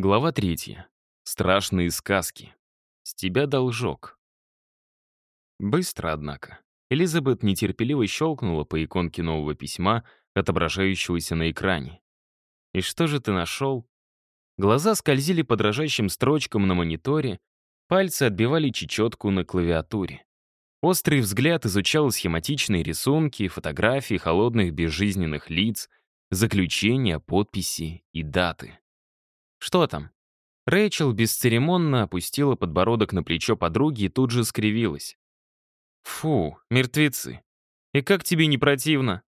Глава третья. Страшные сказки. С тебя должок. Быстро, однако. Элизабет нетерпеливо щелкнула по иконке нового письма, отображающегося на экране. «И что же ты нашел?» Глаза скользили по дрожащим строчкам на мониторе, пальцы отбивали чечетку на клавиатуре. Острый взгляд изучал схематичные рисунки, фотографии холодных безжизненных лиц, заключения, подписи и даты. «Что там?» Рэйчел бесцеремонно опустила подбородок на плечо подруги и тут же скривилась. «Фу, мертвецы. И как тебе не противно?»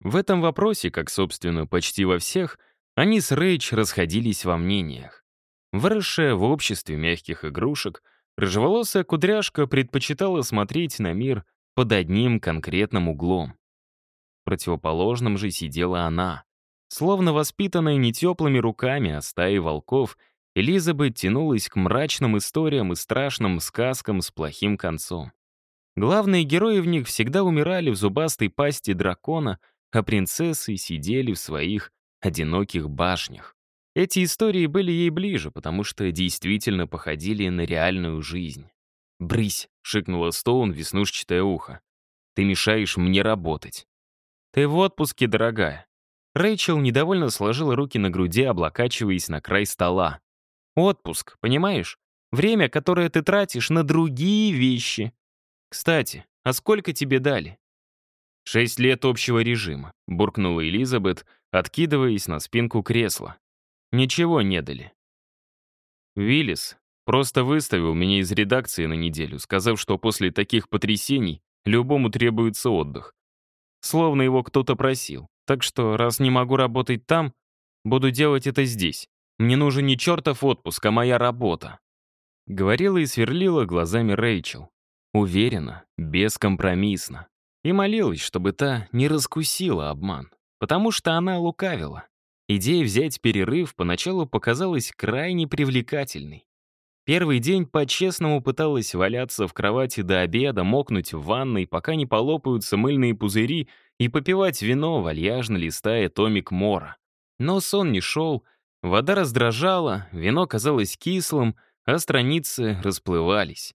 В этом вопросе, как, собственно, почти во всех, они с Рэйч расходились во мнениях. Выросшая в обществе мягких игрушек, рыжеволосая кудряшка предпочитала смотреть на мир под одним конкретным углом. Противоположным же сидела она, Словно воспитанная не теплыми руками, а стаей волков, Элизабет тянулась к мрачным историям и страшным сказкам с плохим концом. Главные герои в них всегда умирали в зубастой пасти дракона, а принцессы сидели в своих одиноких башнях. Эти истории были ей ближе, потому что действительно походили на реальную жизнь. «Брысь!» — шикнула Стоун веснушчатое ухо. «Ты мешаешь мне работать». «Ты в отпуске, дорогая. Рэйчел недовольно сложила руки на груди, облокачиваясь на край стола. «Отпуск, понимаешь? Время, которое ты тратишь на другие вещи. Кстати, а сколько тебе дали?» «Шесть лет общего режима», — буркнула Элизабет, откидываясь на спинку кресла. «Ничего не дали». Виллис просто выставил меня из редакции на неделю, сказав, что после таких потрясений любому требуется отдых. Словно его кто-то просил. Так что, раз не могу работать там, буду делать это здесь. Мне нужен не чертов отпуск, а моя работа. Говорила и сверлила глазами Рэйчел. Уверенно, бескомпромиссно. И молилась, чтобы та не раскусила обман. Потому что она лукавила. Идея взять перерыв поначалу показалась крайне привлекательной. Первый день по-честному пыталась валяться в кровати до обеда, мокнуть в ванной, пока не полопаются мыльные пузыри и попивать вино, вальяжно листая томик Мора. Но сон не шел, вода раздражала, вино казалось кислым, а страницы расплывались.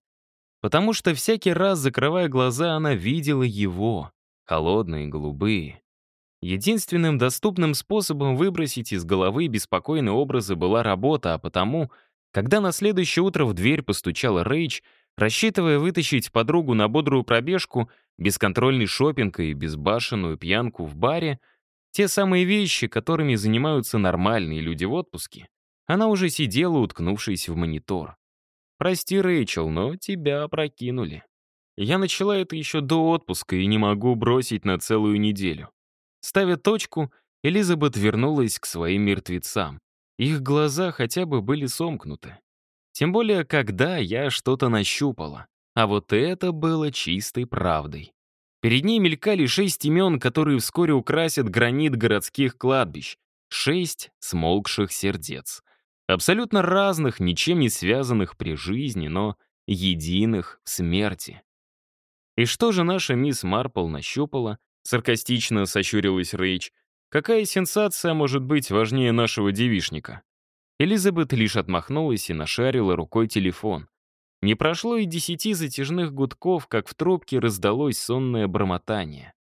Потому что всякий раз, закрывая глаза, она видела его, холодные, голубые. Единственным доступным способом выбросить из головы беспокойные образы была работа, а потому, когда на следующее утро в дверь постучала Рейч, рассчитывая вытащить подругу на бодрую пробежку, бесконтрольный шопинг и безбашенную пьянку в баре, те самые вещи, которыми занимаются нормальные люди в отпуске, она уже сидела, уткнувшись в монитор. «Прости, Рэйчел, но тебя опрокинули. Я начала это еще до отпуска и не могу бросить на целую неделю». Ставя точку, Элизабет вернулась к своим мертвецам. Их глаза хотя бы были сомкнуты. Тем более, когда я что-то нащупала. А вот это было чистой правдой. Перед ней мелькали шесть имен, которые вскоре украсят гранит городских кладбищ. Шесть смолкших сердец. Абсолютно разных, ничем не связанных при жизни, но единых в смерти. И что же наша мисс Марпл нащупала? Саркастично сощурилась Рейч. Какая сенсация может быть важнее нашего девишника? Элизабет лишь отмахнулась и нашарила рукой телефон. Не прошло и десяти затяжных гудков, как в трубке раздалось сонное бормотание.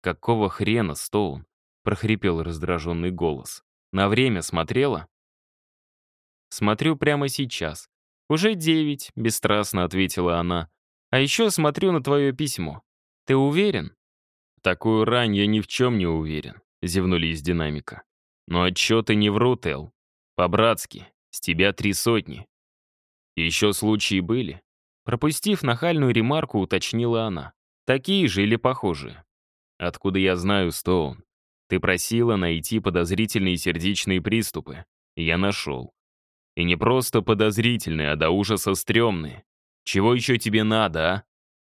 «Какого хрена, Стоун?» — прохрипел раздраженный голос. «На время смотрела?» «Смотрю прямо сейчас. Уже девять», — бесстрастно ответила она. «А еще смотрю на твое письмо. Ты уверен?» «Такую рань я ни в чем не уверен», — зевнули из динамика. «Но отчеты не врут, Эл. По-братски, с тебя три сотни. Еще случаи были. Пропустив нахальную ремарку, уточнила она. Такие же или похожие? Откуда я знаю, Стоун? Ты просила найти подозрительные сердечные приступы. Я нашел. И не просто подозрительные, а до ужаса стрёмные. Чего еще тебе надо, а?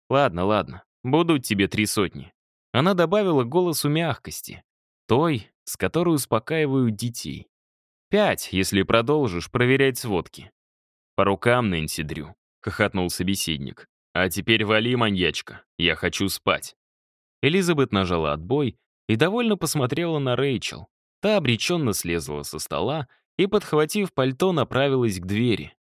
Ладно, ладно, будут тебе три сотни. Она добавила голосу мягкости. Той, с которой успокаивают детей. Пять, если продолжишь проверять сводки. «По рукам, Нэнси Дрю», — хохотнул собеседник. «А теперь вали, маньячка, я хочу спать». Элизабет нажала отбой и довольно посмотрела на Рэйчел. Та обреченно слезла со стола и, подхватив пальто, направилась к двери.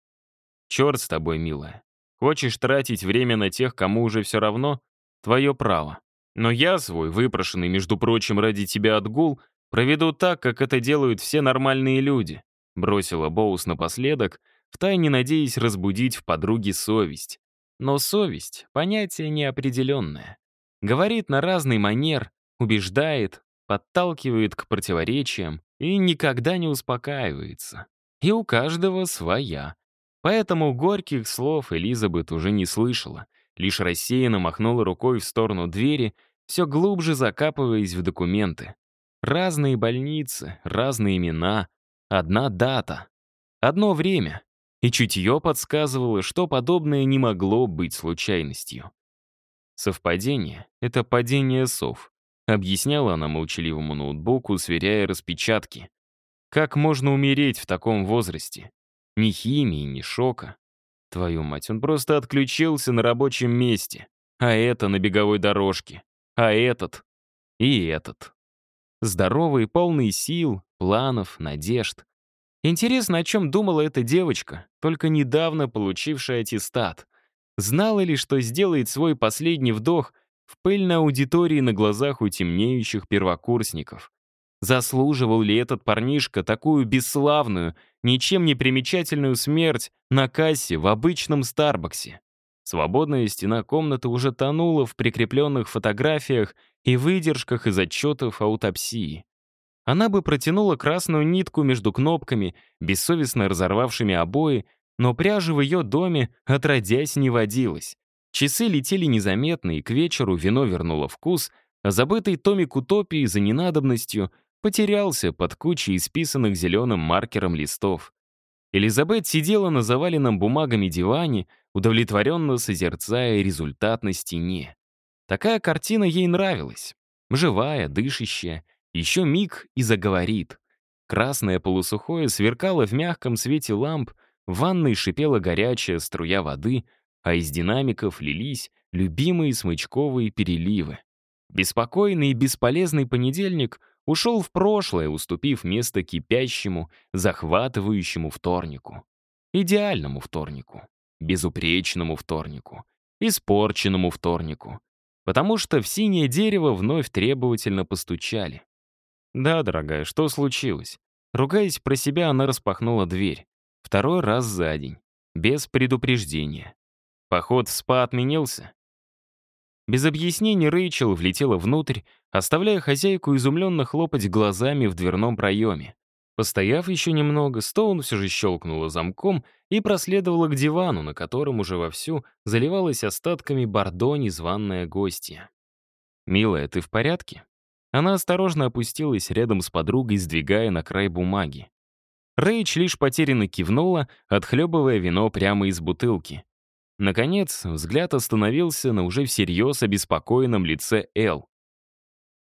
«Черт с тобой, милая. Хочешь тратить время на тех, кому уже все равно? Твое право. Но я свой, выпрошенный, между прочим, ради тебя отгул, проведу так, как это делают все нормальные люди», бросила Боус напоследок, втайне надеясь разбудить в подруге совесть. Но совесть — понятие неопределенное. Говорит на разный манер, убеждает, подталкивает к противоречиям и никогда не успокаивается. И у каждого своя. Поэтому горьких слов Элизабет уже не слышала, лишь рассеянно махнула рукой в сторону двери, все глубже закапываясь в документы. Разные больницы, разные имена, одна дата, одно время. И чутье подсказывало, что подобное не могло быть случайностью. Совпадение — это падение сов, объясняла она молчаливому ноутбуку, сверяя распечатки. Как можно умереть в таком возрасте? Ни химии, ни шока. Твою мать, он просто отключился на рабочем месте. А это на беговой дорожке. А этот. И этот. Здоровый, полный сил, планов, надежд. Интересно, о чем думала эта девочка, только недавно получившая аттестат. Знала ли, что сделает свой последний вдох в пыльной аудитории на глазах у темнеющих первокурсников? Заслуживал ли этот парнишка такую бесславную, ничем не примечательную смерть на кассе в обычном Старбаксе? Свободная стена комнаты уже тонула в прикрепленных фотографиях и выдержках из отчетов аутопсии. Она бы протянула красную нитку между кнопками, бессовестно разорвавшими обои, но пряжи в ее доме отродясь не водилось. Часы летели незаметно, и к вечеру вино вернуло вкус, а забытый томик утопии за ненадобностью потерялся под кучей исписанных зеленым маркером листов. Элизабет сидела на заваленном бумагами диване, удовлетворенно созерцая результат на стене. Такая картина ей нравилась. Живая, дышащая, еще миг и заговорит. Красное полусухое сверкало в мягком свете ламп, в ванной шипела горячая струя воды, а из динамиков лились любимые смычковые переливы. Беспокойный и бесполезный понедельник ушел в прошлое, уступив место кипящему, захватывающему вторнику. Идеальному вторнику, безупречному вторнику, испорченному вторнику. Потому что в синее дерево вновь требовательно постучали. «Да, дорогая, что случилось?» Ругаясь про себя, она распахнула дверь. Второй раз за день. Без предупреждения. Поход в спа отменился. Без объяснений Рэйчел влетела внутрь, оставляя хозяйку изумленно хлопать глазами в дверном проеме. Постояв еще немного, Стоун все же щелкнула замком и проследовала к дивану, на котором уже вовсю заливалась остатками бордо незваная гостья. «Милая, ты в порядке?» Она осторожно опустилась рядом с подругой, сдвигая на край бумаги. Рэйч лишь потерянно кивнула, отхлебывая вино прямо из бутылки. Наконец, взгляд остановился на уже всерьез обеспокоенном лице Эл.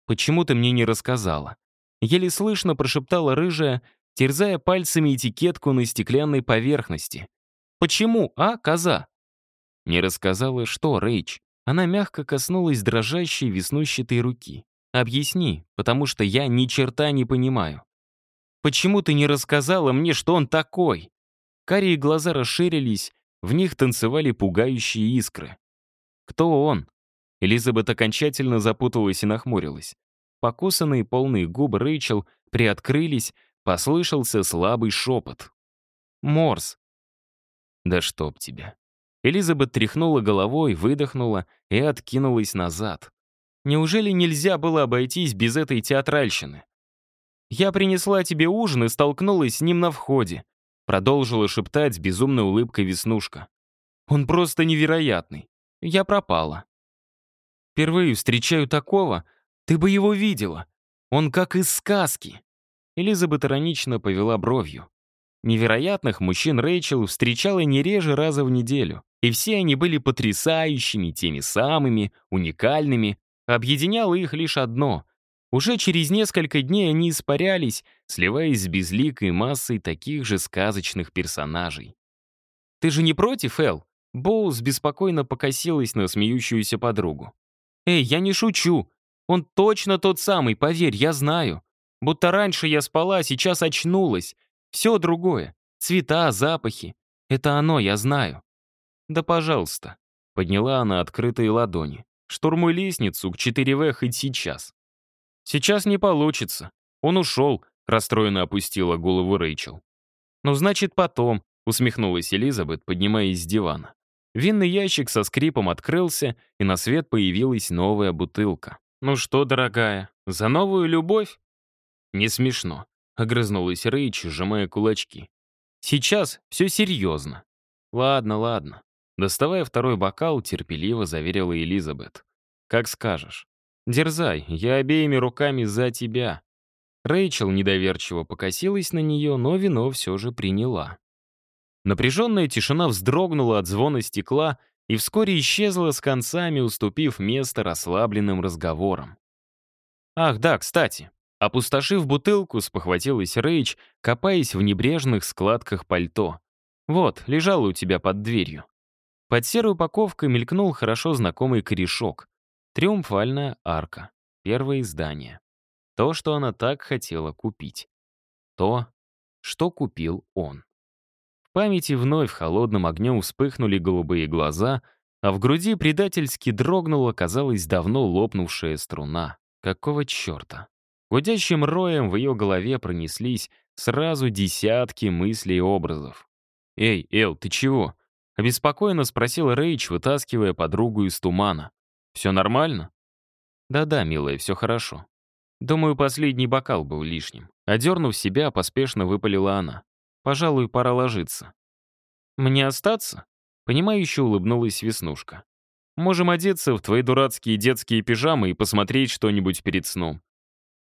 «Почему ты мне не рассказала?» Еле слышно прошептала рыжая, терзая пальцами этикетку на стеклянной поверхности. «Почему, а, коза?» Не рассказала, что, Рэйч. Она мягко коснулась дрожащей веснущатой руки. «Объясни, потому что я ни черта не понимаю. Почему ты не рассказала мне, что он такой?» Карие глаза расширились, в них танцевали пугающие искры. «Кто он?» Элизабет окончательно запуталась и нахмурилась. Покусанные полные губы Рэйчел приоткрылись, послышался слабый шепот. «Морс». «Да чтоб тебя». Элизабет тряхнула головой, выдохнула и откинулась назад. Неужели нельзя было обойтись без этой театральщины? «Я принесла тебе ужин и столкнулась с ним на входе», продолжила шептать с безумной улыбкой Веснушка. «Он просто невероятный. Я пропала». «Впервые встречаю такого. Ты бы его видела. Он как из сказки». Элизабет иронично повела бровью. Невероятных мужчин Рэйчел встречала не реже раза в неделю. И все они были потрясающими, теми самыми, уникальными. Объединяло их лишь одно уже через несколько дней они испарялись, сливаясь с безликой массой таких же сказочных персонажей. «Ты же не против, Эл?» Боус беспокойно покосилась на смеющуюся подругу. «Эй, я не шучу. Он точно тот самый, поверь, я знаю. Будто раньше я спала, а сейчас очнулась. Все другое. Цвета, запахи. Это оно, я знаю. Да пожалуйста. Подняла она открытые ладони. Штурмуй лестницу к 4В хоть сейчас. Сейчас не получится. Он ушел, расстроенно опустила голову Рэйчел. Ну, значит, потом, усмехнулась Элизабет, поднимаясь с дивана. Винный ящик со скрипом открылся, и на свет появилась новая бутылка. «Ну что, дорогая, за новую любовь?» «Не смешно», — огрызнулась Рэйч, сжимая кулачки. «Сейчас все серьезно». «Ладно, ладно». Доставая второй бокал, терпеливо заверила Элизабет. «Как скажешь. Дерзай, я обеими руками за тебя». Рэйчел недоверчиво покосилась на нее, но вино все же приняла. Напряженная тишина вздрогнула от звона стекла и вскоре исчезла с концами, уступив место расслабленным разговорам. «Ах, да, кстати». Опустошив бутылку, спохватилась Рейч, копаясь в небрежных складках пальто. «Вот, лежала у тебя под дверью». Под серой упаковкой мелькнул хорошо знакомый корешок. Триумфальная арка. Первое издание. То, что она так хотела купить. То, что купил он. В памяти вновь холодным огнем вспыхнули голубые глаза, а в груди предательски дрогнула, казалось, давно лопнувшая струна. Какого черта? Гудящим роем в ее голове пронеслись сразу десятки мыслей и образов. «Эй, Эл, ты чего?» — обеспокоенно спросил Рейч, вытаскивая подругу из тумана. «Все нормально?» «Да-да, милая, все хорошо. Думаю, последний бокал был лишним». Одернув себя, поспешно выпалила она. Пожалуй, пора ложиться. Мне остаться? Понимающе улыбнулась Веснушка. Можем одеться в твои дурацкие детские пижамы и посмотреть что-нибудь перед сном.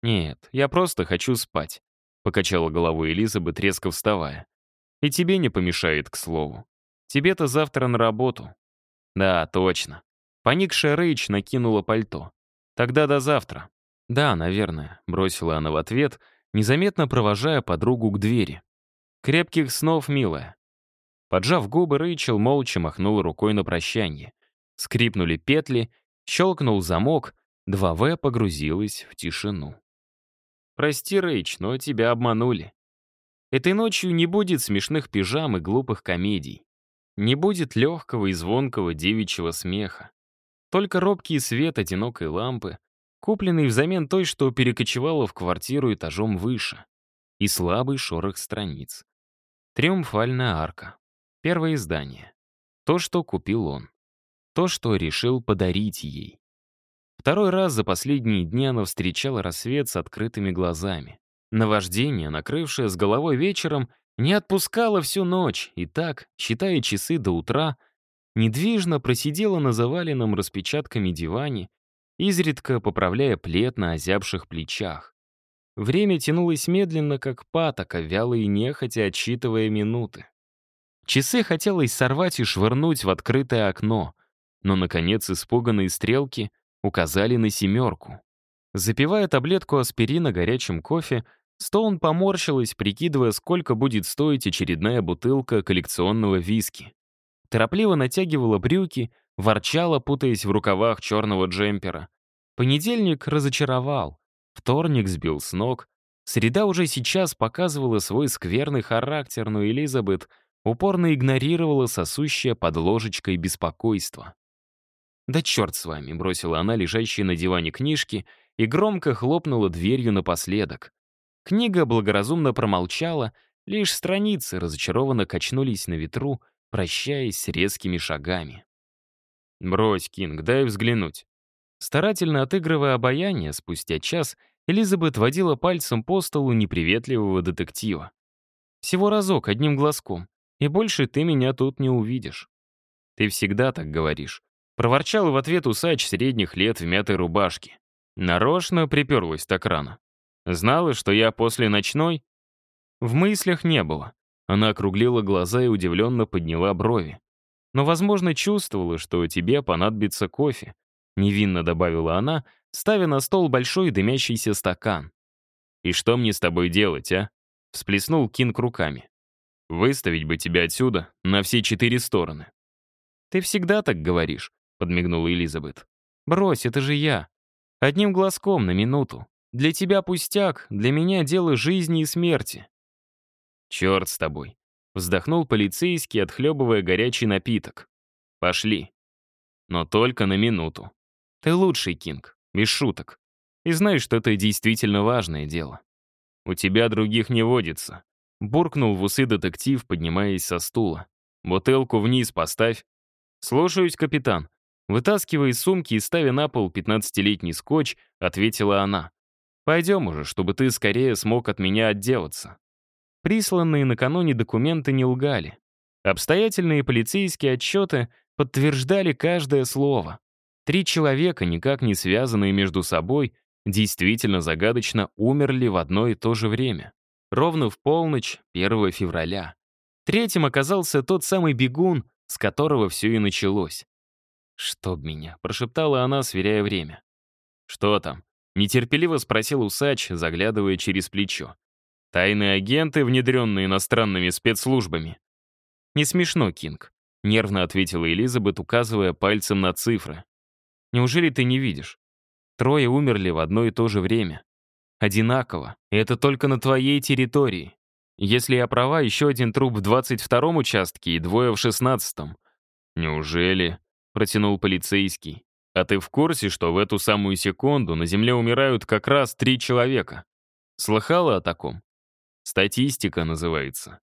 Нет, я просто хочу спать. Покачала головой Элизабет, резко вставая. И тебе не помешает, к слову. Тебе-то завтра на работу. Да, точно. Поникшая Рейч накинула пальто. Тогда до завтра. Да, наверное, бросила она в ответ, незаметно провожая подругу к двери. «Крепких снов, милая». Поджав губы, Рэйчел молча махнула рукой на прощание. Скрипнули петли, щелкнул замок, 2В погрузилась в тишину. «Прости, Рэйч, но тебя обманули. Этой ночью не будет смешных пижам и глупых комедий. Не будет легкого и звонкого девичьего смеха. Только робкий свет одинокой лампы, купленный взамен той, что перекочевала в квартиру этажом выше, и слабый шорох страниц. Триумфальная арка. Первое издание. То, что купил он. То, что решил подарить ей. Второй раз за последние дни она встречала рассвет с открытыми глазами. Наваждение, накрывшее с головой вечером, не отпускало всю ночь, и так, считая часы до утра, недвижно просидела на заваленном распечатками диване, изредка поправляя плед на озябших плечах. Время тянулось медленно, как патока, вяло и нехотя отсчитывая минуты. Часы хотелось сорвать и швырнуть в открытое окно, но, наконец, испуганные стрелки указали на семерку. Запивая таблетку аспирина горячим кофе, Стоун поморщилась, прикидывая, сколько будет стоить очередная бутылка коллекционного виски. Торопливо натягивала брюки, ворчала, путаясь в рукавах черного джемпера. Понедельник разочаровал. Вторник сбил с ног. Среда уже сейчас показывала свой скверный характер, но Элизабет упорно игнорировала сосущее под ложечкой беспокойство. «Да черт с вами», — бросила она лежащие на диване книжки и громко хлопнула дверью напоследок. Книга благоразумно промолчала, лишь страницы разочарованно качнулись на ветру, прощаясь с резкими шагами. «Брось, Кинг, дай взглянуть». Старательно отыгрывая обаяние, спустя час Элизабет водила пальцем по столу неприветливого детектива. «Всего разок, одним глазком, и больше ты меня тут не увидишь». «Ты всегда так говоришь», — проворчал в ответ усач средних лет в мятой рубашке. Нарочно приперлась так рано. Знала, что я после ночной? В мыслях не было. Она округлила глаза и удивленно подняла брови. Но, возможно, чувствовала, что тебе понадобится кофе. Невинно добавила она, ставя на стол большой дымящийся стакан. «И что мне с тобой делать, а?» — всплеснул Кинг руками. «Выставить бы тебя отсюда на все четыре стороны». «Ты всегда так говоришь», — подмигнула Элизабет. «Брось, это же я. Одним глазком на минуту. Для тебя пустяк, для меня дело жизни и смерти». «Черт с тобой!» — вздохнул полицейский, отхлебывая горячий напиток. «Пошли. Но только на минуту. Ты лучший, Кинг, без шуток. И знаешь, что это действительно важное дело. У тебя других не водится». Буркнул в усы детектив, поднимаясь со стула. «Бутылку вниз поставь». «Слушаюсь, капитан». Вытаскивая из сумки и ставя на пол 15-летний скотч, ответила она. «Пойдем уже, чтобы ты скорее смог от меня отделаться». Присланные накануне документы не лгали. Обстоятельные полицейские отчеты подтверждали каждое слово. Три человека, никак не связанные между собой, действительно загадочно умерли в одно и то же время. Ровно в полночь 1 февраля. Третьим оказался тот самый бегун, с которого все и началось. «Чтоб меня», — прошептала она, сверяя время. «Что там?» — нетерпеливо спросил усач, заглядывая через плечо. «Тайные агенты, внедренные иностранными спецслужбами». «Не смешно, Кинг», — нервно ответила Элизабет, указывая пальцем на цифры. «Неужели ты не видишь? Трое умерли в одно и то же время. Одинаково. И это только на твоей территории. Если я права, еще один труп в 22-м участке и двое в 16-м. Неужели? Протянул полицейский. А ты в курсе, что в эту самую секунду на Земле умирают как раз три человека? Слыхала о таком? Статистика называется.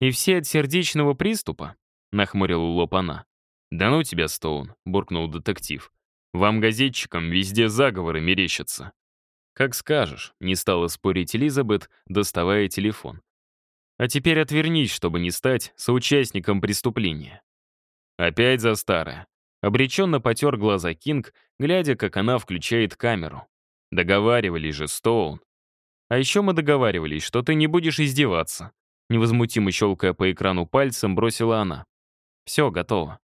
И все от сердечного приступа? Нахмурил лоб она. «Да ну тебя, Стоун», — буркнул детектив. «Вам, газетчикам, везде заговоры мерещатся. «Как скажешь», — не стала спорить Элизабет, доставая телефон. «А теперь отвернись, чтобы не стать соучастником преступления». Опять за старое. Обреченно потер глаза Кинг, глядя, как она включает камеру. Договаривались же, Стоун. А еще мы договаривались, что ты не будешь издеваться. Невозмутимо щелкая по экрану пальцем, бросила она. Все, готово.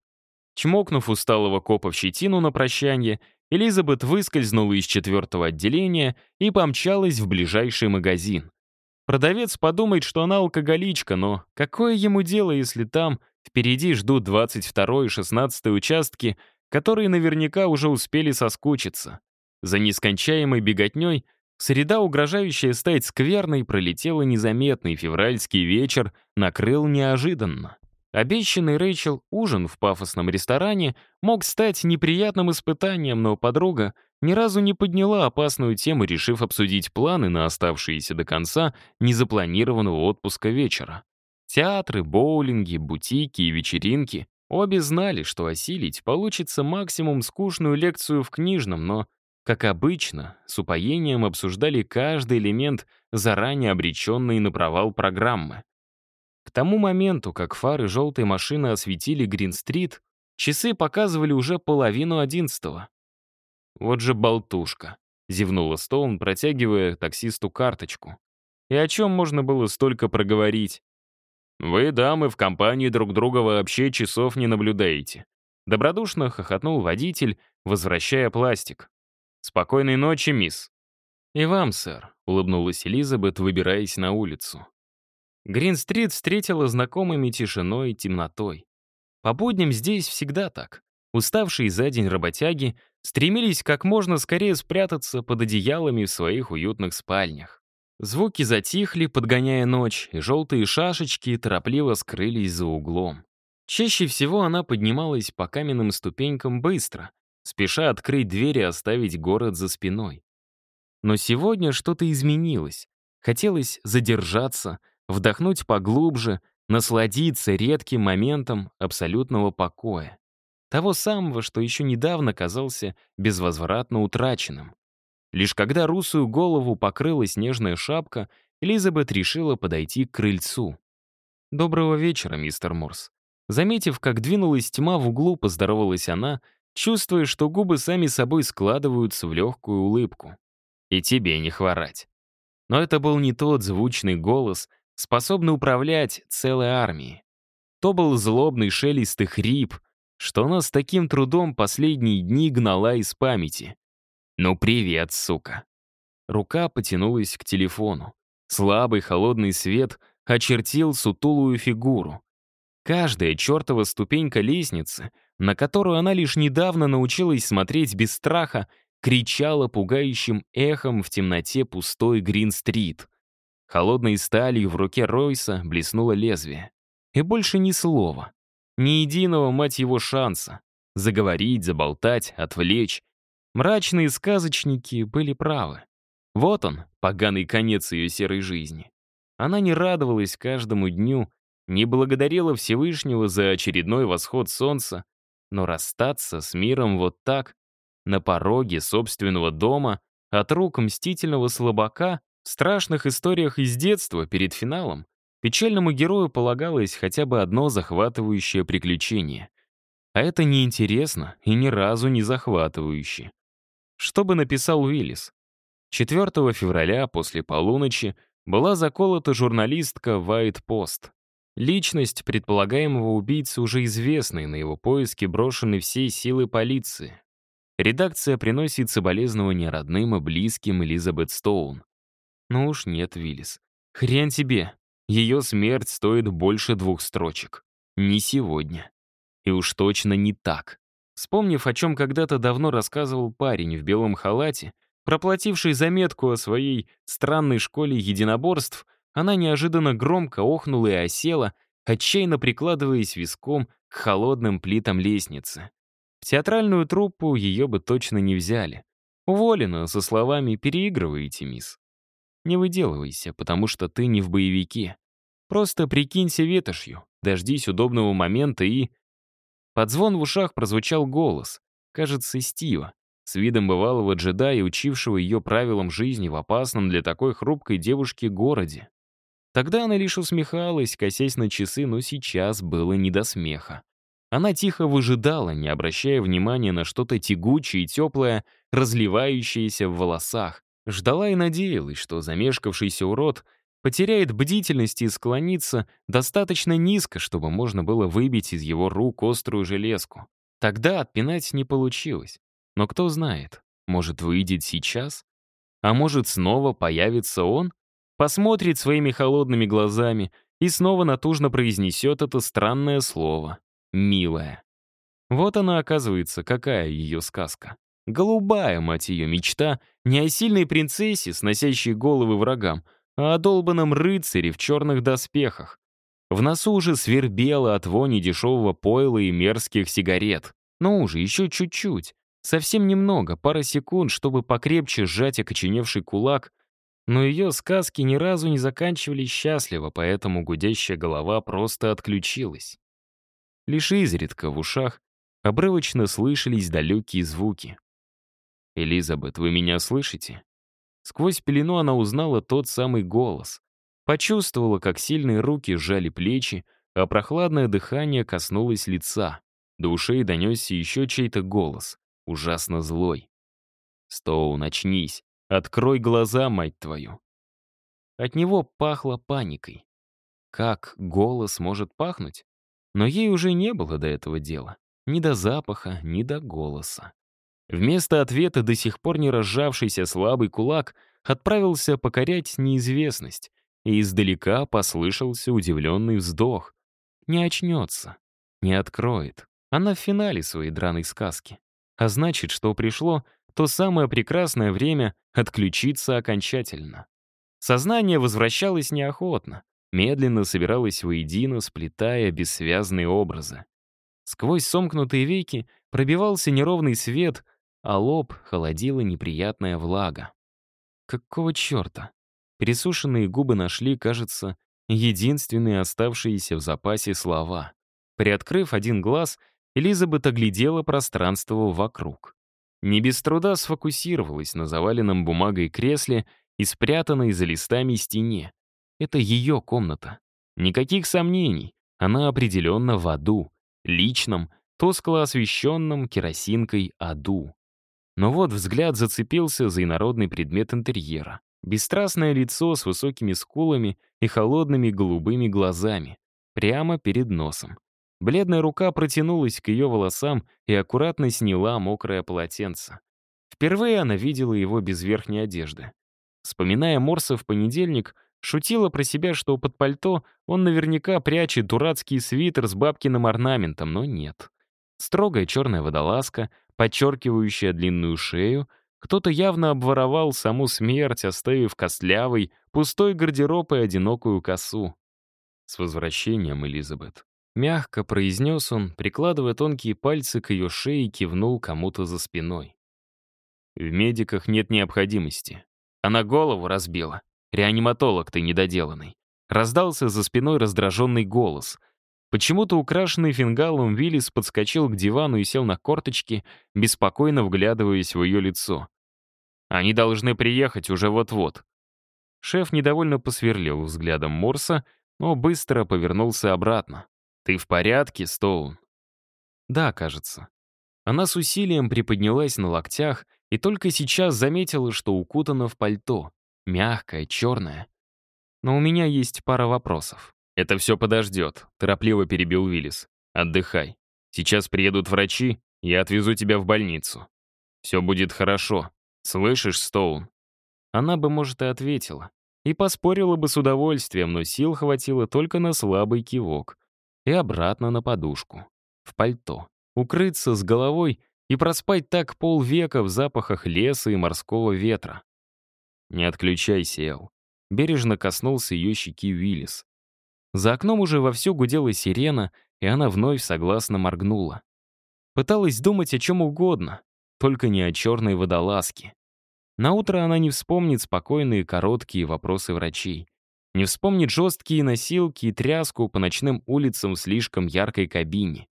Чмокнув усталого копа в щетину на прощание, Элизабет выскользнула из четвертого отделения и помчалась в ближайший магазин. Продавец подумает, что она алкоголичка, но какое ему дело, если там впереди ждут 22 и 16 участки, которые наверняка уже успели соскучиться. За нескончаемой беготней среда, угрожающая стать скверной, пролетела незаметно, и февральский вечер накрыл неожиданно. Обещанный Рэйчел ужин в пафосном ресторане мог стать неприятным испытанием, но подруга ни разу не подняла опасную тему, решив обсудить планы на оставшиеся до конца незапланированного отпуска вечера. Театры, боулинги, бутики и вечеринки обе знали, что осилить получится максимум скучную лекцию в книжном, но, как обычно, с упоением обсуждали каждый элемент заранее обреченной на провал программы. К тому моменту, как фары желтой машины осветили Грин-стрит, часы показывали уже половину одиннадцатого. «Вот же болтушка», — зевнула Стоун, протягивая таксисту карточку. «И о чем можно было столько проговорить?» «Вы, дамы, в компании друг друга вообще часов не наблюдаете», — добродушно хохотнул водитель, возвращая пластик. «Спокойной ночи, мисс». «И вам, сэр», — улыбнулась Элизабет, выбираясь на улицу. Грин-стрит встретила знакомыми тишиной и темнотой. По будням здесь всегда так. Уставшие за день работяги стремились как можно скорее спрятаться под одеялами в своих уютных спальнях. Звуки затихли, подгоняя ночь, и желтые шашечки торопливо скрылись за углом. Чаще всего она поднималась по каменным ступенькам быстро, спеша открыть дверь и оставить город за спиной. Но сегодня что-то изменилось. Хотелось задержаться — вдохнуть поглубже, насладиться редким моментом абсолютного покоя. Того самого, что еще недавно казался безвозвратно утраченным. Лишь когда русую голову покрыла снежная шапка, Элизабет решила подойти к крыльцу. «Доброго вечера, мистер Морс». Заметив, как двинулась тьма в углу, поздоровалась она, чувствуя, что губы сами собой складываются в легкую улыбку. «И тебе не хворать». Но это был не тот звучный голос, способный управлять целой армией. То был злобный шелестый хрип, что она с таким трудом последние дни гнала из памяти. «Ну привет, сука!» Рука потянулась к телефону. Слабый холодный свет очертил сутулую фигуру. Каждая чертова ступенька лестницы, на которую она лишь недавно научилась смотреть без страха, кричала пугающим эхом в темноте пустой Грин-стрит. Холодной сталью в руке Ройса блеснуло лезвие. И больше ни слова. Ни единого, мать его, шанса. Заговорить, заболтать, отвлечь. Мрачные сказочники были правы. Вот он, поганый конец ее серой жизни. Она не радовалась каждому дню, не благодарила Всевышнего за очередной восход солнца, но расстаться с миром вот так, на пороге собственного дома, от рук мстительного слабака, в страшных историях из детства перед финалом, печальному герою полагалось хотя бы одно захватывающее приключение. А это неинтересно и ни разу не захватывающе. Что бы написал Уиллис? 4 февраля после полуночи была заколота журналистка White Post. Личность предполагаемого убийцы уже известна, и на его поиски брошены все силы полиции. Редакция приносит соболезнования родным и близким Элизабет Стоун. Ну уж нет, Виллис. Хрен тебе. Ее смерть стоит больше двух строчек. Не сегодня. И уж точно не так. Вспомнив, о чем когда-то давно рассказывал парень в белом халате, проплативший заметку о своей странной школе единоборств, она неожиданно громко охнула и осела, отчаянно прикладываясь виском к холодным плитам лестницы. В театральную труппу ее бы точно не взяли. Уволена со словами «переигрываете, мисс». Не выделывайся, потому что ты не в боевике. Просто прикинься ветошью, дождись удобного момента и... Под звон в ушах прозвучал голос, кажется, Стива, с видом бывалого джедая, учившего ее правилам жизни в опасном для такой хрупкой девушки городе. Тогда она лишь усмехалась, косясь на часы, но сейчас было не до смеха. Она тихо выжидала, не обращая внимания на что-то тягучее и теплое, разливающееся в волосах. Ждала и надеялась, что замешкавшийся урод потеряет бдительность и склонится достаточно низко, чтобы можно было выбить из его рук острую железку. Тогда отпинать не получилось. Но кто знает, может, выйдет сейчас? А может, снова появится он? посмотрит своими холодными глазами и снова натужно произнесет это странное слово «милая». Вот она, оказывается, какая ее сказка. Голубая, мать ее, мечта не о сильной принцессе, сносящей головы врагам, а о долбанном рыцаре в черных доспехах. В носу уже свербело от вони дешевого пойла и мерзких сигарет. Ну уже, еще чуть-чуть. Совсем немного, пара секунд, чтобы покрепче сжать окоченевший кулак но ее сказки ни разу не заканчивались счастливо, поэтому гудящая голова просто отключилась. Лишь изредка в ушах обрывочно слышались далекие звуки. «Элизабет, вы меня слышите?» Сквозь пелену она узнала тот самый голос. Почувствовала, как сильные руки сжали плечи, а прохладное дыхание коснулось лица. До ушей донесся еще чей-то голос, ужасно злой. «Стоун, очнись. Открой глаза, мать твою. От него пахло паникой. Как голос может пахнуть? Но ей уже не было до этого дела. Ни до запаха, ни до голоса. Вместо ответа до сих пор не разжавшийся слабый кулак отправился покорять неизвестность, и издалека послышался удивленный вздох. Не очнется, не откроет. Она в финале своей драной сказки. А значит, что пришло то самое прекрасное время отключиться окончательно. Сознание возвращалось неохотно, медленно собиралось воедино, сплетая бессвязные образы. Сквозь сомкнутые веки пробивался неровный свет, а лоб холодила неприятная влага. Какого черта? Пересушенные губы нашли, кажется, единственные оставшиеся в запасе слова. Приоткрыв один глаз, Элизабет оглядела пространство вокруг не без труда сфокусировалась на заваленном бумагой кресле и спрятанной за листами стене. Это ее комната. Никаких сомнений, она определенно в аду, личном, тускло освещенном керосинкой аду. Но вот взгляд зацепился за инородный предмет интерьера. Бесстрастное лицо с высокими скулами и холодными голубыми глазами. Прямо перед носом. Бледная рука протянулась к ее волосам и аккуратно сняла мокрое полотенце. Впервые она видела его без верхней одежды. Вспоминая Морса в понедельник, шутила про себя, что под пальто он наверняка прячет дурацкий свитер с бабкиным орнаментом, но нет. Строгая черная водолазка, подчеркивающая длинную шею, Кто-то явно обворовал саму смерть, оставив костлявый, пустой гардероб и одинокую косу. «С возвращением, Элизабет!» Мягко произнес он, прикладывая тонкие пальцы к ее шее и кивнул кому-то за спиной. «В медиках нет необходимости. Она голову разбила. Реаниматолог ты недоделанный». Раздался за спиной раздраженный голос. Почему-то украшенный фингалом Виллис подскочил к дивану и сел на корточки, беспокойно вглядываясь в ее лицо. Они должны приехать уже вот-вот». Шеф недовольно посверлил взглядом Морса, но быстро повернулся обратно. «Ты в порядке, Стоун?» «Да, кажется». Она с усилием приподнялась на локтях и только сейчас заметила, что укутана в пальто. Мягкое, черное. «Но у меня есть пара вопросов». «Это все подождет», — торопливо перебил Виллис. «Отдыхай. Сейчас приедут врачи, я отвезу тебя в больницу. Все будет хорошо. «Слышишь, Стоун?» Она бы, может, и ответила. И поспорила бы с удовольствием, но сил хватило только на слабый кивок. И обратно на подушку. В пальто. Укрыться с головой и проспать так полвека в запахах леса и морского ветра. «Не отключайся, Эл». Бережно коснулся ее щеки Виллис. За окном уже вовсю гудела сирена, и она вновь согласно моргнула. Пыталась думать о чем угодно, только не о черной водолазке. На утро она не вспомнит спокойные короткие вопросы врачей. Не вспомнит жесткие носилки и тряску по ночным улицам в слишком яркой кабине.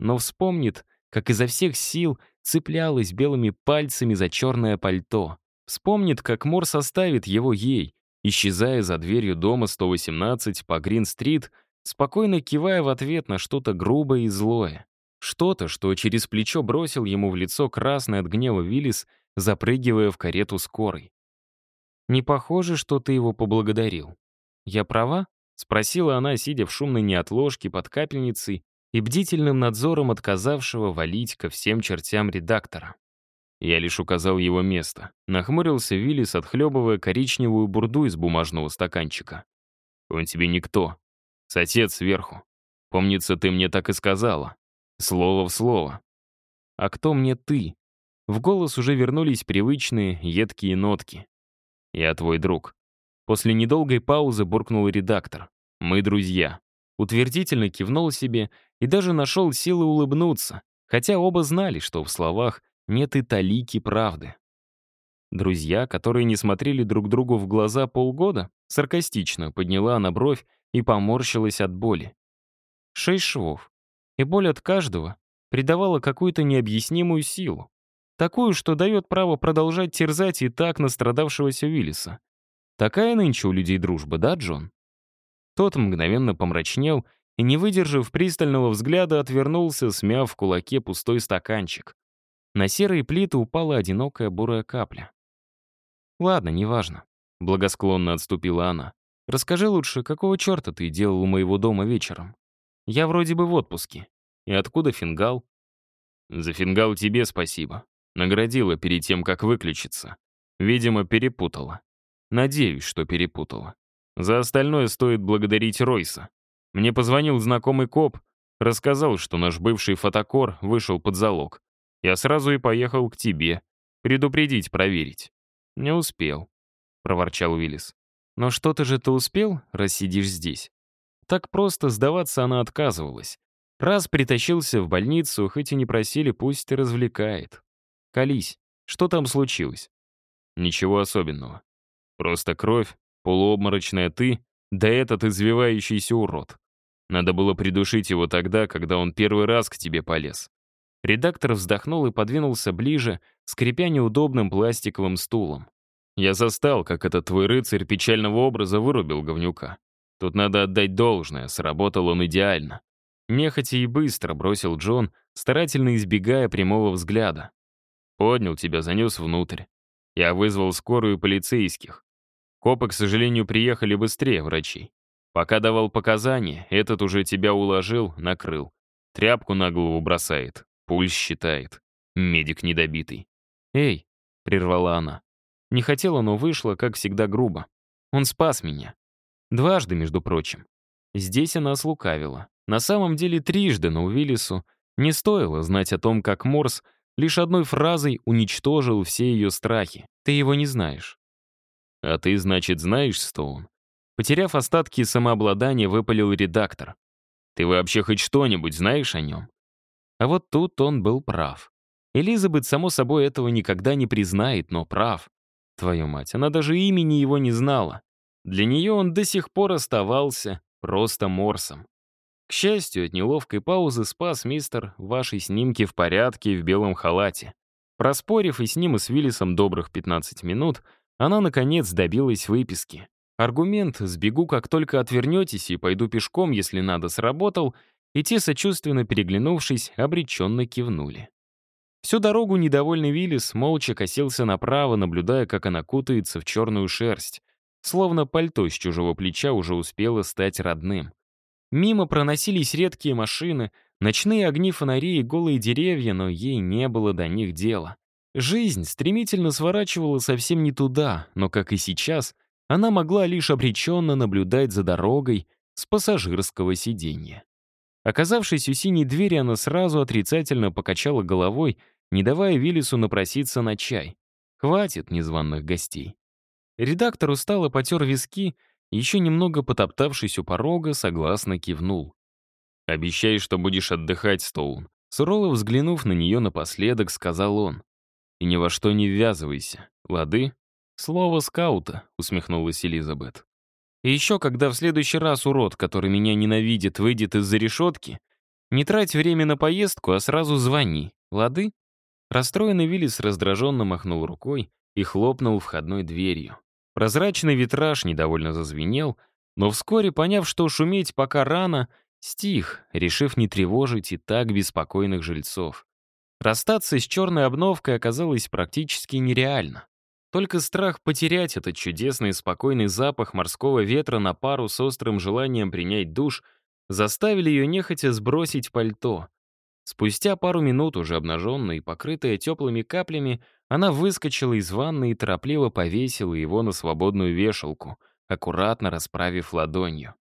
Но вспомнит, как изо всех сил цеплялась белыми пальцами за черное пальто. Вспомнит, как Мор составит его ей, исчезая за дверью дома 118 по Грин-стрит, спокойно кивая в ответ на что-то грубое и злое. Что-то, что через плечо бросил ему в лицо красный от гнева Виллис, запрыгивая в карету скорой. «Не похоже, что ты его поблагодарил. Я права?» — спросила она, сидя в шумной неотложке под капельницей и бдительным надзором отказавшего валить ко всем чертям редактора. Я лишь указал его место. Нахмурился Виллис, отхлебывая коричневую бурду из бумажного стаканчика. «Он тебе никто. Сосед сверху. Помнится, ты мне так и сказала. Слово в слово. «А кто мне ты?» В голос уже вернулись привычные, едкие нотки. «Я твой друг». После недолгой паузы буркнул редактор. «Мы друзья». Утвердительно кивнул себе и даже нашел силы улыбнуться, хотя оба знали, что в словах нет и талики правды. Друзья, которые не смотрели друг другу в глаза полгода, саркастично подняла она бровь и поморщилась от боли. Шесть швов и боль от каждого придавала какую-то необъяснимую силу. Такую, что дает право продолжать терзать и так настрадавшегося Уиллиса. Такая нынче у людей дружба, да, Джон? Тот мгновенно помрачнел и, не выдержав пристального взгляда, отвернулся, смяв в кулаке пустой стаканчик. На серые плиты упала одинокая бурая капля. «Ладно, неважно», — благосклонно отступила она. «Расскажи лучше, какого черта ты делал у моего дома вечером?» Я вроде бы в отпуске. И откуда фингал? За фингал тебе спасибо. Наградила перед тем, как выключиться. Видимо, перепутала. Надеюсь, что перепутала. За остальное стоит благодарить Ройса. Мне позвонил знакомый коп, рассказал, что наш бывший фотокор вышел под залог. Я сразу и поехал к тебе. Предупредить, проверить. Не успел, проворчал Уиллис. Но что-то же ты успел, раз сидишь здесь? Так просто сдаваться она отказывалась. Раз притащился в больницу, хоть и не просили, пусть и развлекает. Колись, что там случилось? Ничего особенного. Просто кровь, полуобморочная ты, да этот извивающийся урод. Надо было придушить его тогда, когда он первый раз к тебе полез. Редактор вздохнул и подвинулся ближе, скрипя неудобным пластиковым стулом. Я застал, как этот твой рыцарь печального образа вырубил говнюка. Тут надо отдать должное, сработал он идеально. Нехотя и быстро бросил Джон, старательно избегая прямого взгляда. Поднял тебя, занес внутрь. Я вызвал скорую полицейских. Копы, к сожалению, приехали быстрее врачей. Пока давал показания, этот уже тебя уложил, накрыл. Тряпку на голову бросает, пульс считает. Медик недобитый. «Эй!» — прервала она. Не хотела, но вышло, как всегда, грубо. Он спас меня. Дважды, между прочим. Здесь она слукавила. На самом деле трижды, но Уиллису не стоило знать о том, как Морс лишь одной фразой уничтожил все ее страхи. Ты его не знаешь. А ты, значит, знаешь, Стоун? Потеряв остатки самообладания, выпалил редактор. Ты вообще хоть что-нибудь знаешь о нем? А вот тут он был прав. Элизабет, само собой, этого никогда не признает, но прав. Твою мать, она даже имени его не знала. Для нее он до сих пор оставался просто Морсом. К счастью, от неловкой паузы спас мистер ваши снимки в порядке в белом халате. Проспорив и с ним, и с Виллисом добрых 15 минут, она, наконец, добилась выписки. Аргумент «сбегу, как только отвернетесь, и пойду пешком, если надо» сработал, и те, сочувственно переглянувшись, обреченно кивнули. Всю дорогу недовольный Виллис молча косился направо, наблюдая, как она кутается в черную шерсть, словно пальто с чужого плеча уже успело стать родным. Мимо проносились редкие машины, ночные огни фонарей и голые деревья, но ей не было до них дела. Жизнь стремительно сворачивала совсем не туда, но, как и сейчас, она могла лишь обреченно наблюдать за дорогой с пассажирского сиденья. Оказавшись у синей двери, она сразу отрицательно покачала головой, не давая Виллису напроситься на чай. Хватит незваных гостей. Редактор устало потер виски, еще немного потоптавшись у порога, согласно кивнул. «Обещай, что будешь отдыхать, Стоун». Сурово взглянув на нее напоследок, сказал он. «И ни во что не ввязывайся, лады?» «Слово скаута», — усмехнулась Элизабет. И еще, когда в следующий раз урод, который меня ненавидит, выйдет из-за решетки, не трать время на поездку, а сразу звони. Лады?» Расстроенный Виллис раздраженно махнул рукой и хлопнул входной дверью. Прозрачный витраж недовольно зазвенел, но вскоре, поняв, что шуметь пока рано, стих, решив не тревожить и так беспокойных жильцов. Расстаться с черной обновкой оказалось практически нереально. Только страх потерять этот чудесный спокойный запах морского ветра на пару с острым желанием принять душ заставили ее нехотя сбросить пальто. Спустя пару минут, уже обнаженная и покрытая теплыми каплями, она выскочила из ванны и торопливо повесила его на свободную вешалку, аккуратно расправив ладонью.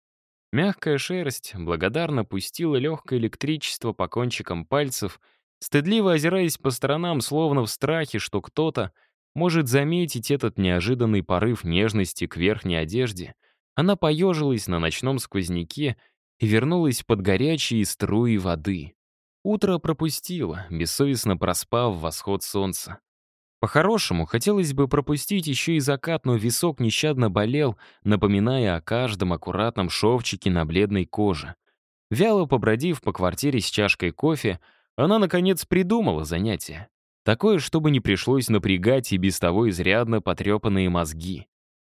Мягкая шерсть благодарно пустила легкое электричество по кончикам пальцев, стыдливо озираясь по сторонам, словно в страхе, что кто-то — может заметить этот неожиданный порыв нежности к верхней одежде, она поежилась на ночном сквозняке и вернулась под горячие струи воды. Утро пропустило, бессовестно проспав восход солнца. По-хорошему, хотелось бы пропустить еще и закат, но висок нещадно болел, напоминая о каждом аккуратном шовчике на бледной коже. Вяло побродив по квартире с чашкой кофе, она, наконец, придумала занятие. Такое, чтобы не пришлось напрягать и без того изрядно потрепанные мозги.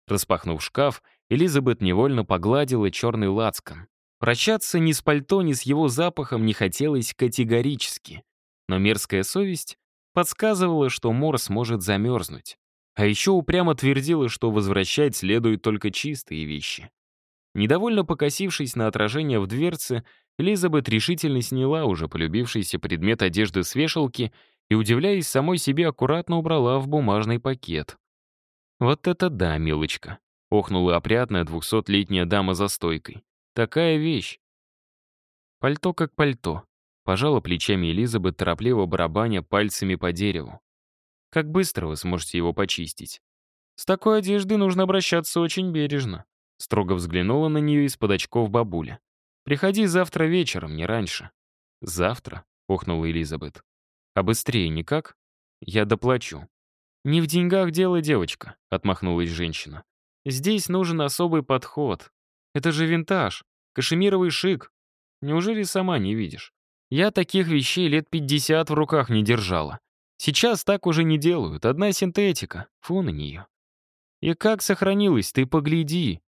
Распахнув шкаф, Элизабет невольно погладила черный лацкан. Прощаться ни с пальто, ни с его запахом не хотелось категорически. Но мерзкая совесть подсказывала, что Морс может замерзнуть. А еще упрямо твердила, что возвращать следует только чистые вещи. Недовольно покосившись на отражение в дверце, Элизабет решительно сняла уже полюбившийся предмет одежды с вешалки и, удивляясь самой себе, аккуратно убрала в бумажный пакет. «Вот это да, милочка!» — охнула опрятная двухсотлетняя дама за стойкой. «Такая вещь!» Пальто как пальто. Пожала плечами Элизабет, торопливо барабаня пальцами по дереву. «Как быстро вы сможете его почистить?» «С такой одеждой нужно обращаться очень бережно», — строго взглянула на нее из-под очков бабуля. «Приходи завтра вечером, не раньше». «Завтра?» — охнула Элизабет. А быстрее никак? Я доплачу. Не в деньгах дело, девочка, отмахнулась женщина. Здесь нужен особый подход. Это же винтаж, кашемировый шик. Неужели сама не видишь? Я таких вещей лет 50 в руках не держала. Сейчас так уже не делают, одна синтетика. Фу на нее. И как сохранилась, ты погляди.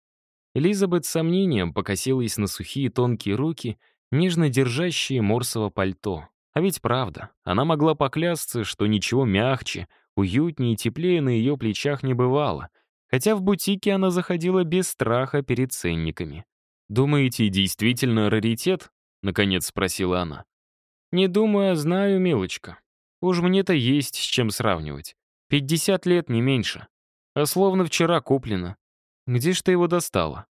Элизабет с сомнением покосилась на сухие тонкие руки, нежно держащие морсово пальто. А ведь правда, она могла поклясться, что ничего мягче, уютнее и теплее на ее плечах не бывало, хотя в бутике она заходила без страха перед ценниками. «Думаете, действительно раритет?» — наконец спросила она. «Не думаю, а знаю, милочка. Уж мне-то есть с чем сравнивать. Пятьдесят лет, не меньше. А словно вчера куплено. Где ж ты его достала?»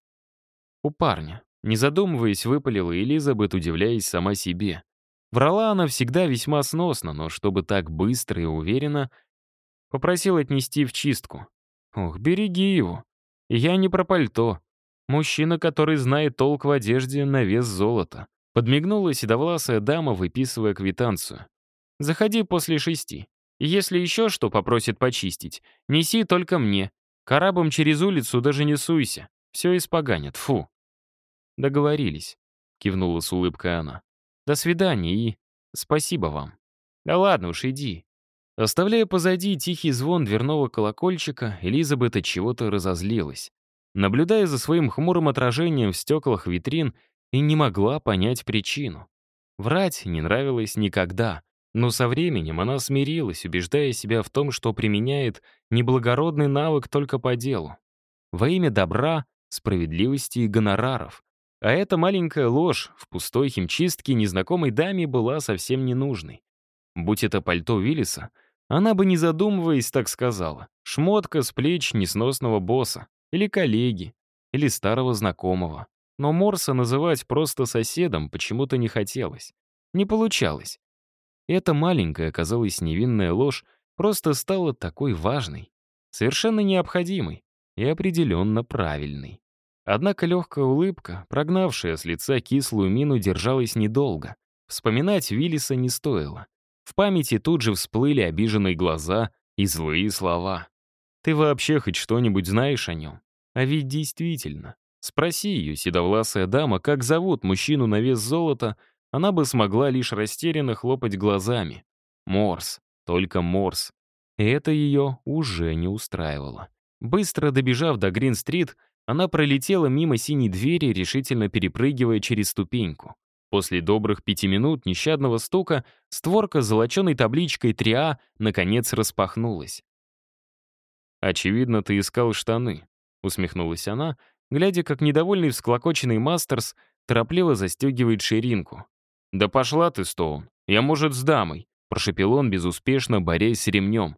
«У парня». Не задумываясь, выпалила Элизабет, удивляясь сама себе. Врала она всегда весьма сносно, но чтобы так быстро и уверенно, попросил отнести в чистку. Ох, береги его. Я не про пальто. Мужчина, который знает толк в одежде на вес золота. Подмигнула седовласая дама, выписывая квитанцию. «Заходи после шести. Если еще что попросит почистить, неси только мне. Карабом через улицу даже не суйся. Все испоганят, фу». «Договорились», — кивнула с улыбкой она. «До свидания и спасибо вам». «Да ладно уж, иди». Оставляя позади тихий звон дверного колокольчика, Элизабет от чего-то разозлилась. Наблюдая за своим хмурым отражением в стеклах витрин, и не могла понять причину. Врать не нравилось никогда, но со временем она смирилась, убеждая себя в том, что применяет неблагородный навык только по делу. Во имя добра, справедливости и гонораров. А эта маленькая ложь в пустой химчистке незнакомой даме была совсем ненужной. Будь это пальто Уиллиса, она бы, не задумываясь, так сказала. Шмотка с плеч несносного босса, или коллеги, или старого знакомого. Но Морса называть просто соседом почему-то не хотелось. Не получалось. Эта маленькая, казалось, невинная ложь просто стала такой важной, совершенно необходимой и определенно правильной. Однако легкая улыбка, прогнавшая с лица кислую мину, держалась недолго. Вспоминать Виллиса не стоило. В памяти тут же всплыли обиженные глаза и злые слова. «Ты вообще хоть что-нибудь знаешь о нем?» А ведь действительно, Спроси ее, седовласая дама, как зовут мужчину на вес золота, она бы смогла лишь растерянно хлопать глазами. Морс, только Морс. Это ее уже не устраивало. Быстро добежав до Грин-стрит, она пролетела мимо синей двери, решительно перепрыгивая через ступеньку. После добрых пяти минут нещадного стука створка с золоченой табличкой 3А наконец распахнулась. «Очевидно, ты искал штаны», — усмехнулась она, глядя, как недовольный всклокоченный Мастерс торопливо застегивает ширинку. «Да пошла ты, Стоун, я, может, с дамой», — прошепел он, безуспешно борясь с ремнем.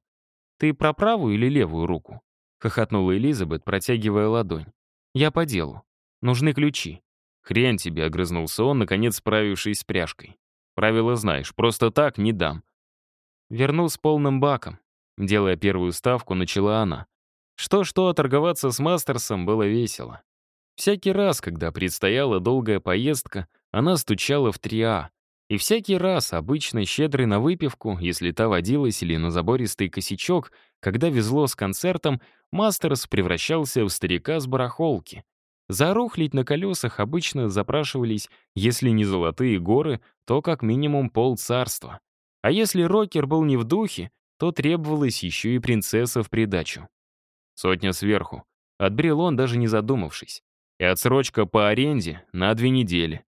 «Ты про правую или левую руку?» — хохотнула Элизабет, протягивая ладонь. «Я по делу. Нужны ключи». «Хрен тебе», — огрызнулся он, наконец справившись с пряжкой. «Правила знаешь, просто так не дам». «Верну с полным баком», — делая первую ставку, начала она. Что-что, торговаться с Мастерсом было весело. Всякий раз, когда предстояла долгая поездка, она стучала в 3А. И всякий раз, обычно щедрый на выпивку, если та водилась, или на забористый косячок, когда везло с концертом, Мастерс превращался в старика с барахолки. Зарухлить на колесах обычно запрашивались, если не золотые горы, то как минимум полцарства. А если рокер был не в духе, то требовалась еще и принцесса в придачу. Сотня сверху. Отбрил он, даже не задумавшись. И отсрочка по аренде на две недели.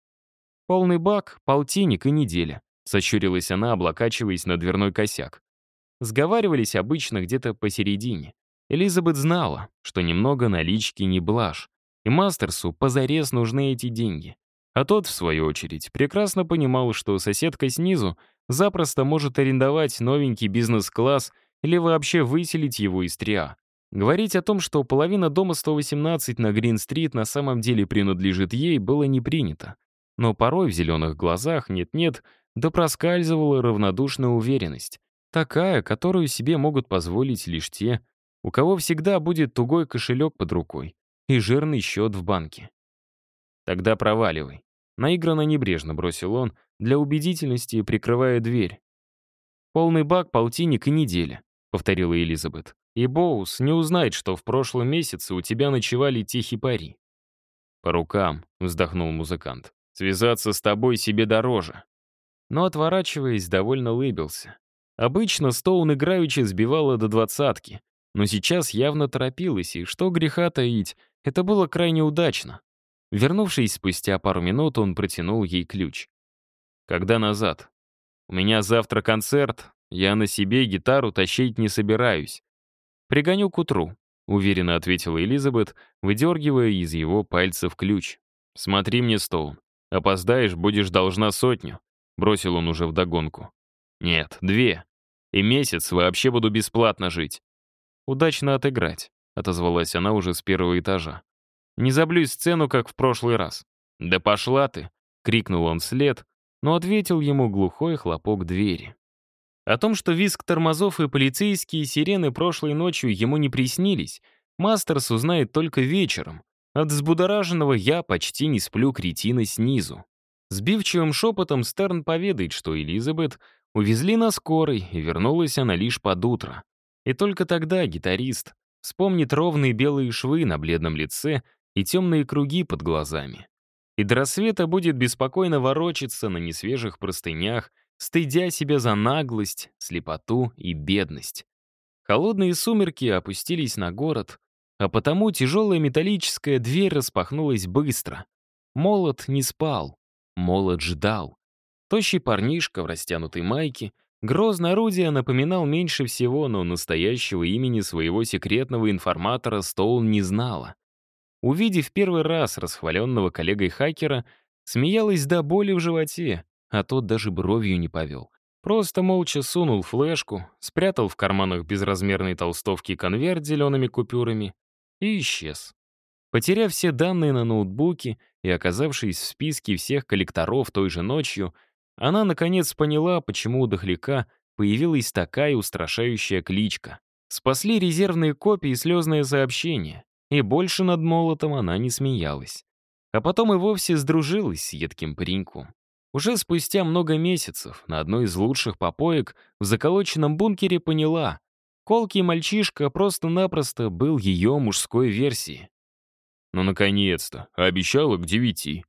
Полный бак, полтинник и неделя. Сощурилась она, облокачиваясь на дверной косяк. Сговаривались обычно где-то посередине. Элизабет знала, что немного налички не блажь. И Мастерсу позарез нужны эти деньги. А тот, в свою очередь, прекрасно понимал, что соседка снизу запросто может арендовать новенький бизнес-класс или вообще выселить его из триа. Говорить о том, что половина дома 118 на Грин-стрит на самом деле принадлежит ей, было не принято. Но порой в зеленых глазах нет-нет, да проскальзывала равнодушная уверенность. Такая, которую себе могут позволить лишь те, у кого всегда будет тугой кошелек под рукой и жирный счет в банке. Тогда проваливай. Наигранно небрежно бросил он, для убедительности прикрывая дверь. «Полный бак, полтинник и неделя», — повторила Элизабет. И Боус не узнает, что в прошлом месяце у тебя ночевали тихий пари. «По рукам», — вздохнул музыкант. «Связаться с тобой себе дороже». Но, отворачиваясь, довольно улыбился. Обычно Стоун играючи сбивала до двадцатки, но сейчас явно торопилась, и что греха таить, это было крайне удачно. Вернувшись спустя пару минут, он протянул ей ключ. «Когда назад? У меня завтра концерт, я на себе гитару тащить не собираюсь. «Пригоню к утру», — уверенно ответила Элизабет, выдергивая из его пальцев ключ. «Смотри мне, Стоун. Опоздаешь, будешь должна сотню», — бросил он уже вдогонку. «Нет, две. И месяц вообще буду бесплатно жить». «Удачно отыграть», — отозвалась она уже с первого этажа. «Не заблюй сцену, как в прошлый раз». «Да пошла ты!» — крикнул он вслед, но ответил ему глухой хлопок двери. О том, что визг тормозов и полицейские сирены прошлой ночью ему не приснились, Мастерс узнает только вечером. От взбудораженного «я почти не сплю» кретина снизу. Сбивчивым шепотом Стерн поведает, что Элизабет увезли на скорой, и вернулась она лишь под утро. И только тогда гитарист вспомнит ровные белые швы на бледном лице и темные круги под глазами. И до рассвета будет беспокойно ворочаться на несвежих простынях, стыдя себя за наглость, слепоту и бедность. Холодные сумерки опустились на город, а потому тяжелая металлическая дверь распахнулась быстро. Молот не спал, молот ждал. Тощий парнишка в растянутой майке, грозное орудие напоминал меньше всего, но настоящего имени своего секретного информатора Стоун не знала. Увидев первый раз расхваленного коллегой-хакера, смеялась до боли в животе, а тот даже бровью не повел. Просто молча сунул флешку, спрятал в карманах безразмерной толстовки конверт с зелеными купюрами и исчез. Потеряв все данные на ноутбуке и оказавшись в списке всех коллекторов той же ночью, она наконец поняла, почему у Дохляка появилась такая устрашающая кличка. Спасли резервные копии и слезное сообщение, и больше над молотом она не смеялась. А потом и вовсе сдружилась с едким пареньком. Уже спустя много месяцев на одной из лучших попоек в заколоченном бункере поняла, колкий мальчишка просто-напросто был ее мужской версией. «Ну, наконец-то! Обещала к девяти!»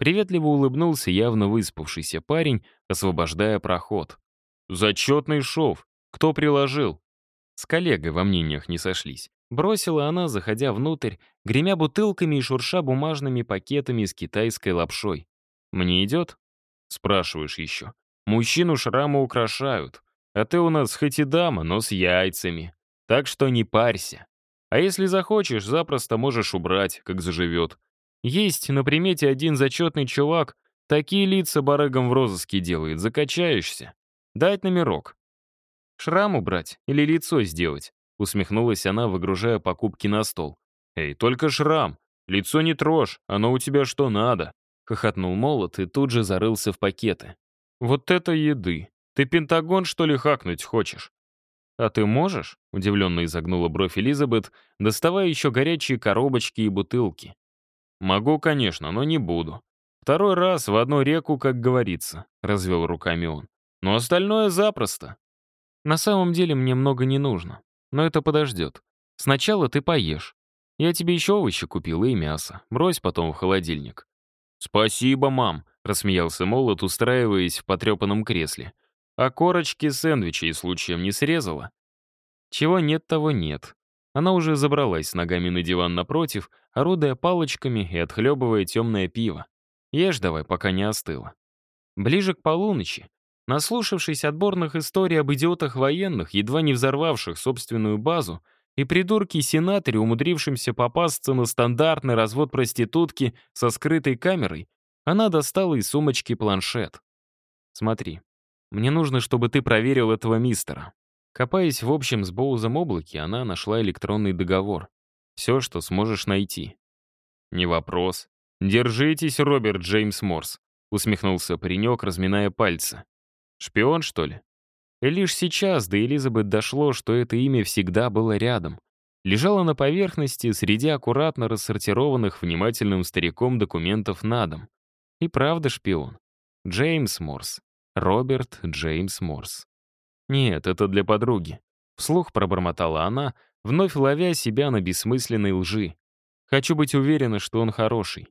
Приветливо улыбнулся явно выспавшийся парень, освобождая проход. «Зачетный шов! Кто приложил?» С коллегой во мнениях не сошлись. Бросила она, заходя внутрь, гремя бутылками и шурша бумажными пакетами с китайской лапшой. «Мне идет?» Спрашиваешь еще. Мужчину шрамы украшают. А ты у нас хоть и дама, но с яйцами. Так что не парься. А если захочешь, запросто можешь убрать, как заживет. Есть на примете один зачетный чувак, такие лица барыгам в розыске делает, закачаешься. Дать номерок. Шрам убрать или лицо сделать? Усмехнулась она, выгружая покупки на стол. Эй, только шрам. Лицо не трожь, оно у тебя что надо. Хохотнул молот и тут же зарылся в пакеты. «Вот это еды! Ты Пентагон, что ли, хакнуть хочешь?» «А ты можешь?» — удивленно изогнула бровь Элизабет, доставая еще горячие коробочки и бутылки. «Могу, конечно, но не буду. Второй раз в одну реку, как говорится», — развел руками он. «Но остальное запросто». «На самом деле мне много не нужно, но это подождет. Сначала ты поешь. Я тебе еще овощи купил и мясо. Брось потом в холодильник. «Спасибо, мам», — рассмеялся Молот, устраиваясь в потрепанном кресле. «А корочки сэндвичей случаем не срезала?» Чего нет, того нет. Она уже забралась ногами на диван напротив, орудуя палочками и отхлебывая темное пиво. Ешь давай, пока не остыло. Ближе к полуночи, наслушавшись отборных историй об идиотах военных, едва не взорвавших собственную базу, и придурке-сенаторе, умудрившемся попасться на стандартный развод проститутки со скрытой камерой, она достала из сумочки планшет. «Смотри, мне нужно, чтобы ты проверил этого мистера». Копаясь в общем с Боузом облаке, она нашла электронный договор. Все, что сможешь найти. «Не вопрос. Держитесь, Роберт Джеймс Морс», усмехнулся паренек, разминая пальцы. «Шпион, что ли?» И лишь сейчас до Элизабет дошло, что это имя всегда было рядом. Лежало на поверхности среди аккуратно рассортированных внимательным стариком документов на дом. И правда шпион. Джеймс Морс. Роберт Джеймс Морс. Нет, это для подруги. Вслух пробормотала она, вновь ловя себя на бессмысленной лжи. Хочу быть уверена, что он хороший.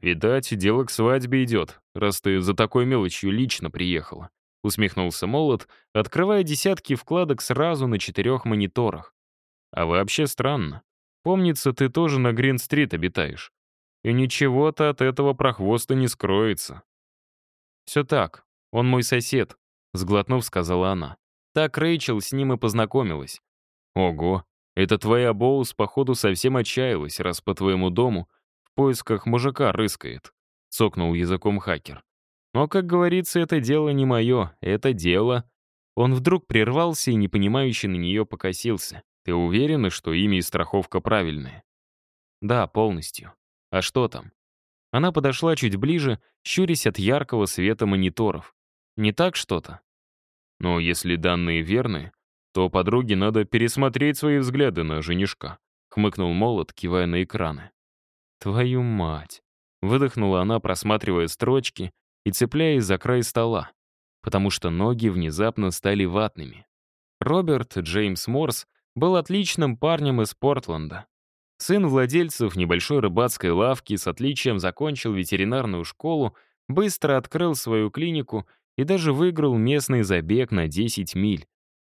Видать, дело к свадьбе идет, раз ты за такой мелочью лично приехала. — усмехнулся Молот, открывая десятки вкладок сразу на четырех мониторах. «А вообще странно. Помнится, ты тоже на Грин-стрит обитаешь. И ничего-то от этого прохвоста не скроется». «Все так. Он мой сосед», — сглотнув, сказала она. Так Рэйчел с ним и познакомилась. «Ого, это твоя Боус, походу, совсем отчаялась, раз по твоему дому в поисках мужика рыскает», — цокнул языком хакер. Но, как говорится, это дело не мое, это дело... Он вдруг прервался и непонимающе на нее покосился. Ты уверена, что имя и страховка правильные? Да, полностью. А что там? Она подошла чуть ближе, щурясь от яркого света мониторов. Не так что-то? Но если данные верны, то подруге надо пересмотреть свои взгляды на женишка», — хмыкнул Молот, кивая на экраны. «Твою мать!» — выдохнула она, просматривая строчки и цепляясь за край стола, потому что ноги внезапно стали ватными. Роберт Джеймс Морс был отличным парнем из Портленда. Сын владельцев небольшой рыбацкой лавки с отличием закончил ветеринарную школу, быстро открыл свою клинику и даже выиграл местный забег на 10 миль.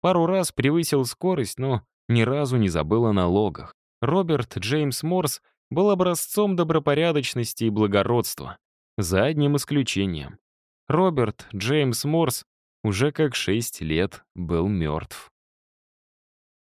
Пару раз превысил скорость, но ни разу не забыл о налогах. Роберт Джеймс Морс был образцом добропорядочности и благородства, за одним исключением. Роберт Джеймс Морс уже как шесть лет был мертв.